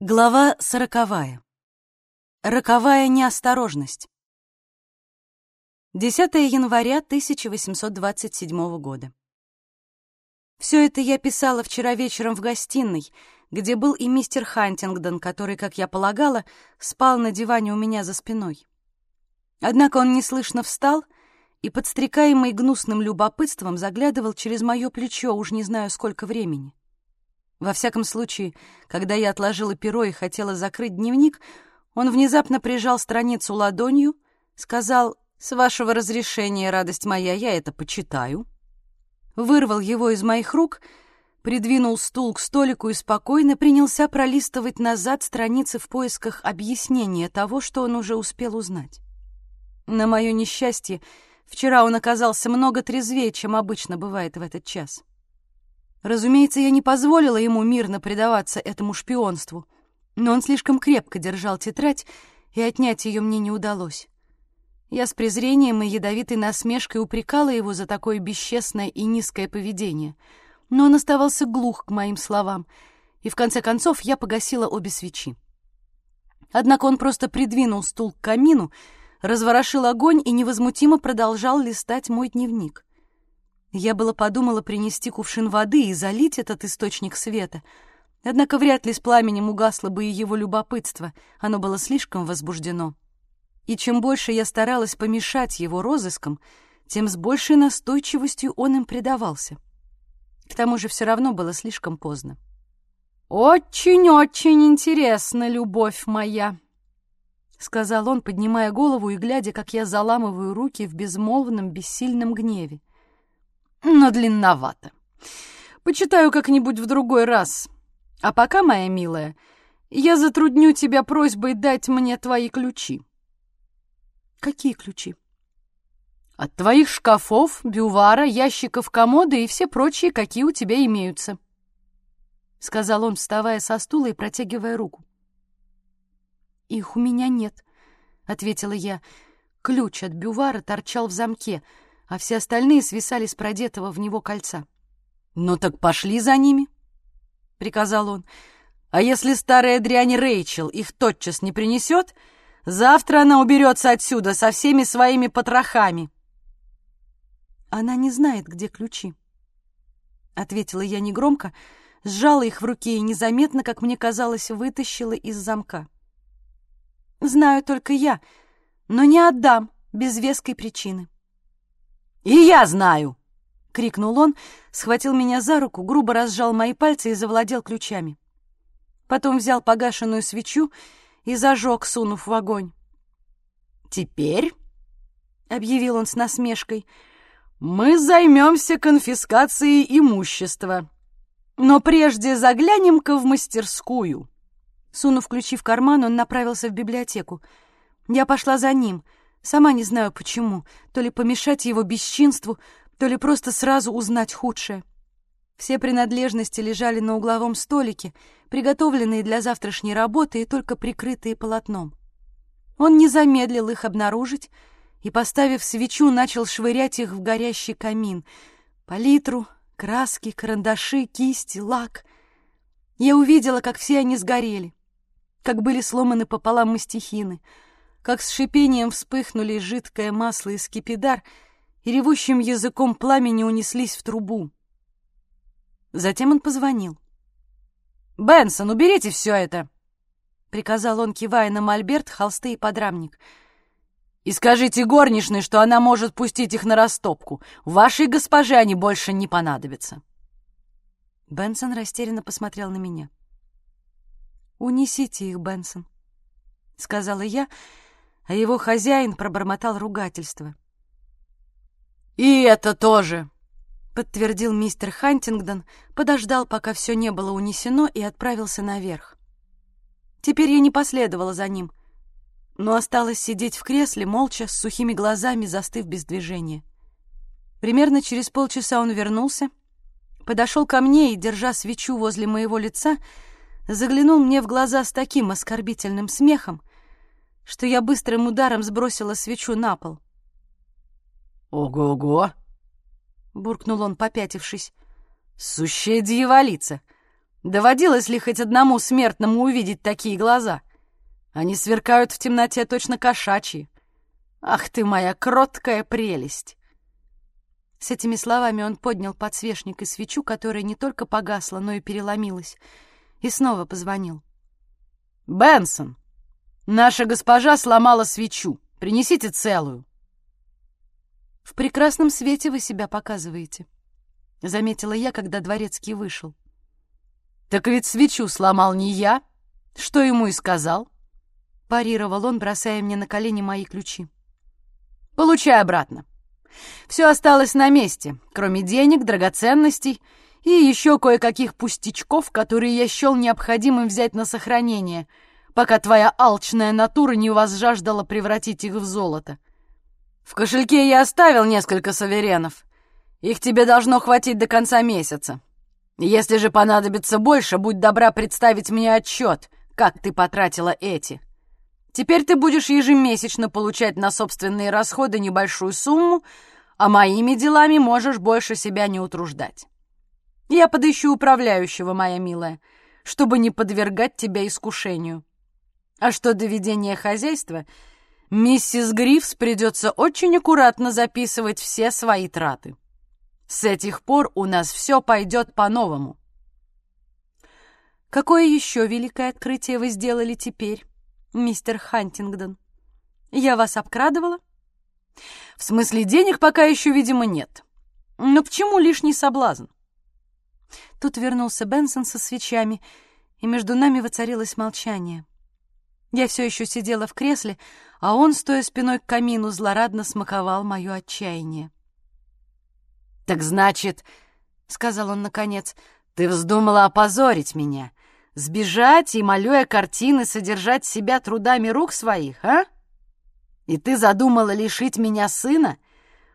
Глава сороковая. Роковая неосторожность. 10 января 1827 года. Все это я писала вчера вечером в гостиной, где был и мистер Хантингдон, который, как я полагала, спал на диване у меня за спиной. Однако он неслышно встал и, подстрекаемый гнусным любопытством, заглядывал через мое плечо уж не знаю сколько времени. Во всяком случае, когда я отложила перо и хотела закрыть дневник, он внезапно прижал страницу ладонью, сказал «С вашего разрешения, радость моя, я это почитаю», вырвал его из моих рук, придвинул стул к столику и спокойно принялся пролистывать назад страницы в поисках объяснения того, что он уже успел узнать. На мое несчастье, вчера он оказался много трезвее, чем обычно бывает в этот час. Разумеется, я не позволила ему мирно предаваться этому шпионству, но он слишком крепко держал тетрадь, и отнять ее мне не удалось. Я с презрением и ядовитой насмешкой упрекала его за такое бесчестное и низкое поведение, но он оставался глух к моим словам, и в конце концов я погасила обе свечи. Однако он просто придвинул стул к камину, разворошил огонь и невозмутимо продолжал листать мой дневник. Я было подумала принести кувшин воды и залить этот источник света, однако вряд ли с пламенем угасло бы и его любопытство, оно было слишком возбуждено. И чем больше я старалась помешать его розыскам, тем с большей настойчивостью он им предавался. К тому же все равно было слишком поздно. «Очень-очень интересно, любовь моя», — сказал он, поднимая голову и глядя, как я заламываю руки в безмолвном, бессильном гневе но длинновато. Почитаю как-нибудь в другой раз. А пока, моя милая, я затрудню тебя просьбой дать мне твои ключи. Какие ключи? От твоих шкафов, бювара, ящиков комода и все прочие, какие у тебя имеются. Сказал он, вставая со стула и протягивая руку. Их у меня нет, ответила я. Ключ от бювара торчал в замке — а все остальные свисали с продетого в него кольца. «Ну так пошли за ними», — приказал он. «А если старая дрянь Рэйчел их тотчас не принесет, завтра она уберется отсюда со всеми своими потрохами». «Она не знает, где ключи», — ответила я негромко, сжала их в руке и незаметно, как мне казалось, вытащила из замка. «Знаю только я, но не отдам без веской причины». «И я знаю!» — крикнул он, схватил меня за руку, грубо разжал мои пальцы и завладел ключами. Потом взял погашенную свечу и зажег, сунув в огонь. «Теперь», — объявил он с насмешкой, — «мы займемся конфискацией имущества. Но прежде заглянем-ка в мастерскую». Сунув ключи в карман, он направился в библиотеку. Я пошла за ним — Сама не знаю почему, то ли помешать его бесчинству, то ли просто сразу узнать худшее. Все принадлежности лежали на угловом столике, приготовленные для завтрашней работы и только прикрытые полотном. Он не замедлил их обнаружить и, поставив свечу, начал швырять их в горящий камин. Палитру, краски, карандаши, кисти, лак. Я увидела, как все они сгорели, как были сломаны пополам мастихины — как с шипением вспыхнули жидкое масло и скипидар и ревущим языком пламени унеслись в трубу. Затем он позвонил. «Бенсон, уберите все это!» — приказал он, кивая на мольберт, холсты и подрамник. «И скажите горничной, что она может пустить их на растопку. Вашей госпоже они больше не понадобятся». Бенсон растерянно посмотрел на меня. «Унесите их, Бенсон», — сказала я, — а его хозяин пробормотал ругательство. «И это тоже!» — подтвердил мистер Хантингдон, подождал, пока все не было унесено, и отправился наверх. Теперь я не последовала за ним, но осталась сидеть в кресле, молча, с сухими глазами, застыв без движения. Примерно через полчаса он вернулся, подошел ко мне и, держа свечу возле моего лица, заглянул мне в глаза с таким оскорбительным смехом, что я быстрым ударом сбросила свечу на пол. «Ого-го!» — буркнул он, попятившись. «Сущая дьяволица! Доводилось ли хоть одному смертному увидеть такие глаза? Они сверкают в темноте точно кошачьи. Ах ты моя кроткая прелесть!» С этими словами он поднял подсвечник и свечу, которая не только погасла, но и переломилась, и снова позвонил. «Бенсон, наша госпожа сломала свечу. Принесите целую». «В прекрасном свете вы себя показываете», — заметила я, когда дворецкий вышел. «Так ведь свечу сломал не я. Что ему и сказал?» Парировал он, бросая мне на колени мои ключи. «Получай обратно. Все осталось на месте, кроме денег, драгоценностей и еще кое-каких пустячков, которые я счел необходимым взять на сохранение, пока твоя алчная натура не возжаждала превратить их в золото. В кошельке я оставил несколько саверенов. Их тебе должно хватить до конца месяца. Если же понадобится больше, будь добра представить мне отчет, как ты потратила эти. Теперь ты будешь ежемесячно получать на собственные расходы небольшую сумму, а моими делами можешь больше себя не утруждать. Я подыщу управляющего, моя милая, чтобы не подвергать тебя искушению. А что до ведения хозяйства, миссис Грифс придется очень аккуратно записывать все свои траты. С этих пор у нас все пойдет по-новому. Какое еще великое открытие вы сделали теперь? мистер Хантингдон. Я вас обкрадывала? В смысле денег пока еще, видимо, нет. Но к чему лишний соблазн? Тут вернулся Бенсон со свечами, и между нами воцарилось молчание. Я все еще сидела в кресле, а он, стоя спиной к камину, злорадно смаковал мое отчаяние. «Так значит, — сказал он наконец, — ты вздумала опозорить меня Сбежать и, малюя картины, содержать себя трудами рук своих, а? И ты задумала лишить меня сына?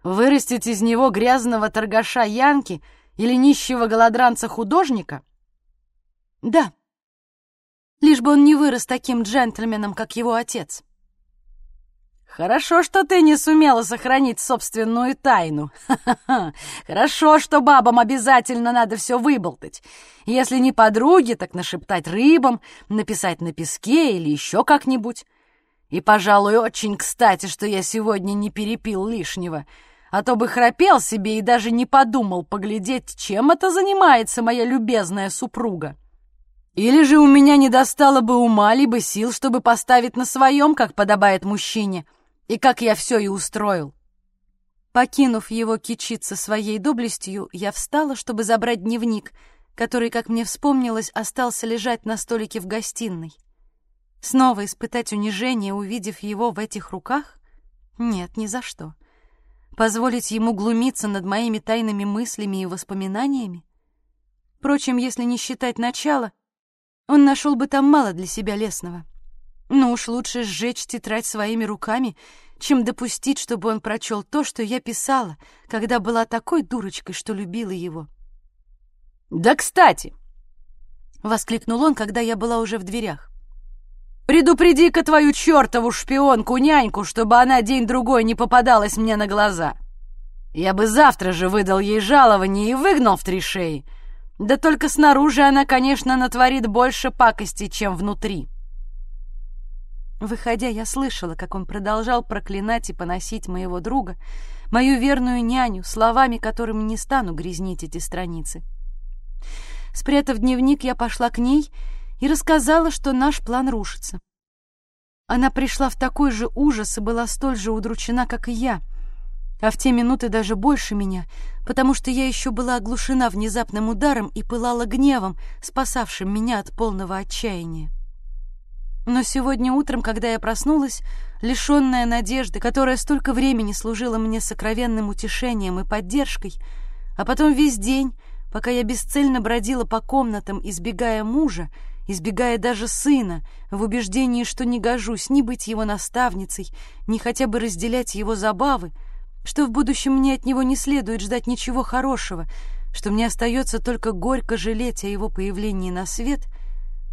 Вырастить из него грязного торгаша Янки или нищего голодранца-художника? Да, лишь бы он не вырос таким джентльменом, как его отец. Хорошо, что ты не сумела сохранить собственную тайну. Ха-ха-ха. Хорошо, что бабам обязательно надо все выболтать. Если не подруги, так нашептать рыбам, написать на песке или еще как-нибудь. И, пожалуй, очень кстати, что я сегодня не перепил лишнего, а то бы храпел себе и даже не подумал поглядеть, чем это занимается моя любезная супруга. Или же у меня не достало бы ума, либо сил, чтобы поставить на своем, как подобает мужчине — и как я все и устроил. Покинув его кичиться своей доблестью, я встала, чтобы забрать дневник, который, как мне вспомнилось, остался лежать на столике в гостиной. Снова испытать унижение, увидев его в этих руках? Нет, ни за что. Позволить ему глумиться над моими тайными мыслями и воспоминаниями? Впрочем, если не считать начала, он нашел бы там мало для себя лесного. Но уж лучше сжечь тетрадь своими руками, чем допустить, чтобы он прочел то, что я писала, когда была такой дурочкой, что любила его. «Да, кстати!» — воскликнул он, когда я была уже в дверях. «Предупреди-ка твою чертову шпионку-няньку, чтобы она день-другой не попадалась мне на глаза. Я бы завтра же выдал ей жалование и выгнал в три шеи. Да только снаружи она, конечно, натворит больше пакости, чем внутри». Выходя, я слышала, как он продолжал проклинать и поносить моего друга, мою верную няню, словами, которыми не стану грязнить эти страницы. Спрятав дневник, я пошла к ней и рассказала, что наш план рушится. Она пришла в такой же ужас и была столь же удручена, как и я, а в те минуты даже больше меня, потому что я еще была оглушена внезапным ударом и пылала гневом, спасавшим меня от полного отчаяния. Но сегодня утром, когда я проснулась, лишенная надежды, которая столько времени служила мне сокровенным утешением и поддержкой, а потом весь день, пока я бесцельно бродила по комнатам, избегая мужа, избегая даже сына, в убеждении, что не гожусь ни быть его наставницей, ни хотя бы разделять его забавы, что в будущем мне от него не следует ждать ничего хорошего, что мне остается только горько жалеть о его появлении на свет —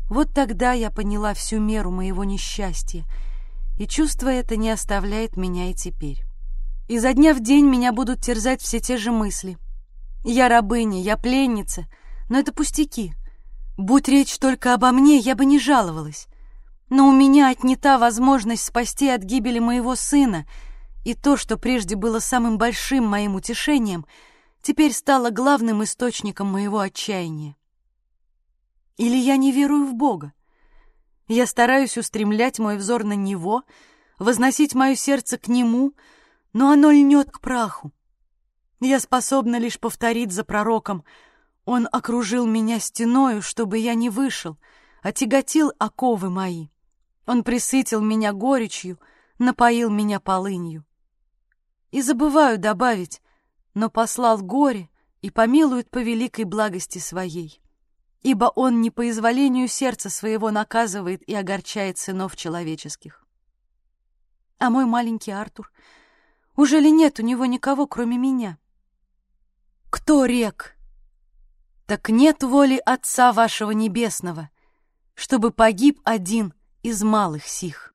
вот тогда я поняла всю меру моего несчастья, и чувство это не оставляет меня и теперь. Изо дня в день меня будут терзать все те же мысли. Я рабыня, я пленница, но это пустяки. Будь речь только обо мне, я бы не жаловалась. Но у меня отнята возможность спасти от гибели моего сына, и то, что прежде было самым большим моим утешением, теперь стало главным источником моего отчаяния. Или я не верую в Бога? Я стараюсь устремлять мой взор на Него, возносить мое сердце к Нему, но оно льнет к праху. Я способна лишь повторить за пророком «Он окружил меня стеною, чтобы я не вышел, отяготил оковы мои. Он присытил меня горечью, напоил меня полынью». И забываю добавить, но послал горе и помилует по великой благости своей ибо он не по изволению сердца своего наказывает и огорчает сынов человеческих. А мой маленький Артур, уже ли нет у него никого, кроме меня? Кто рек? Так нет воли Отца вашего Небесного, чтобы погиб один из малых сих.